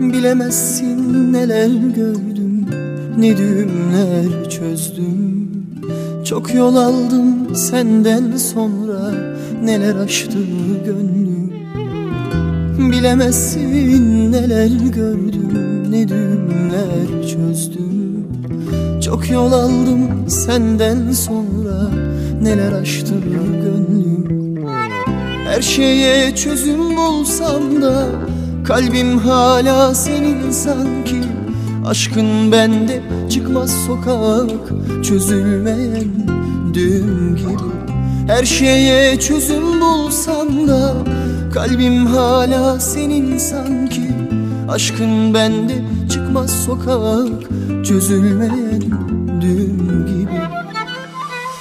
Bilemezsin neler gördüm Ne düğümler çözdüm. Çok yol aldım senden sonra Neler aştı gönlüm. Bilemezsin neler gördüm Ne düğümler çözdüm. Çok yol aldım senden sonra Neler aştı gönlüm. Her şeye çözüm bulsam da Kalbim hala senin sanki. Aşkın bende çıkmaz sokak. Çözülmeyen düğüm gibi. Her şeye çözüm bulsam da Kalbim hala senin sanki. Aşkın bende çıkmaz sokak. Çözülmeyen düğüm gibi.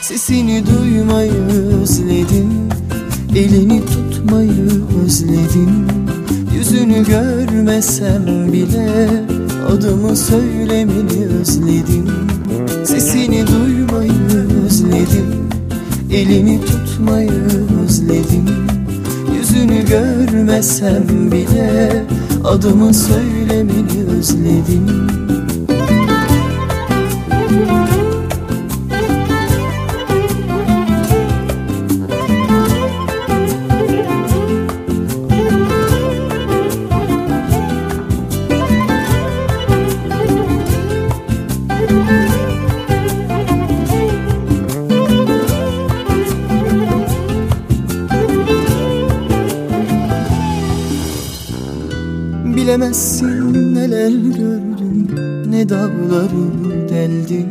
Sesini duymayı özledim. Elini tutmayı özledim Yüzünü görmesem bile Adımı söylemeni özledim. Sesini duymayı özledim Elini tutmayı özledim. Yüzünü görmesem bile Adımı söylemeni özledim Bilemezsin neler gördüm Ne dağları deldim.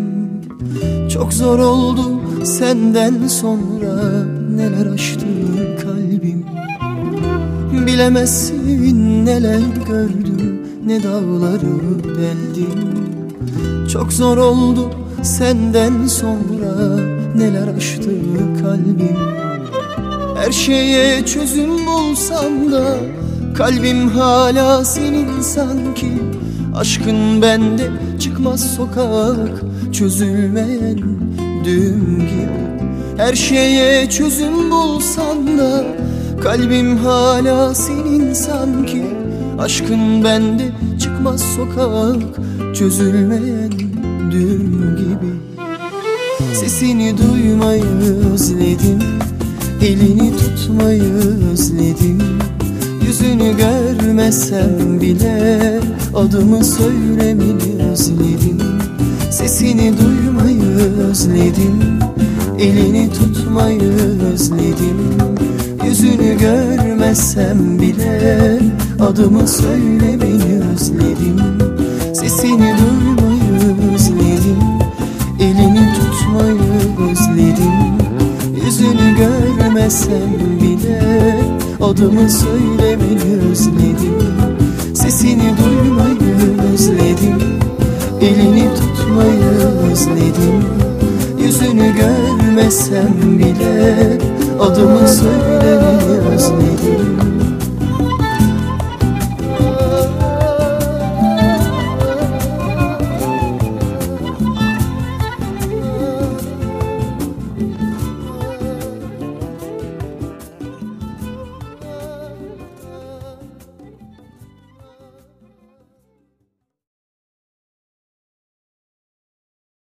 Çok zor oldu senden sonra Neler aştı kalbim. Bilemezsin neler gördüm Ne dağları deldim. Çok zor oldu senden sonra Neler aştı kalbim. Her şeye çözüm bulsam da Kalbim hala senin sanki. Aşkın bende çıkmaz sokak. Çözülmeyen düğüm gibi. Her şeye çözüm bulsam da Kalbim hala senin sanki. Aşkın bende çıkmaz sokak. Çözülmeyen düğüm gibi. Sesini duymayı özledim. Elini tutmayı özledim Yüzünü görmesem bile Adımı söylemeni özledim Sesini duymayı özledim Elini tutmayı özledim. Yüzünü görmesem bile Adımı söylemeni özledim. Sesini duymayı özledim Elini tutmayı özledim. Yüzünü görmesem bile Adımı söylemeni özledim Sesini duymayı özledim Elini tutmayı özledim Yüzünü görmesem bile Adımı özledim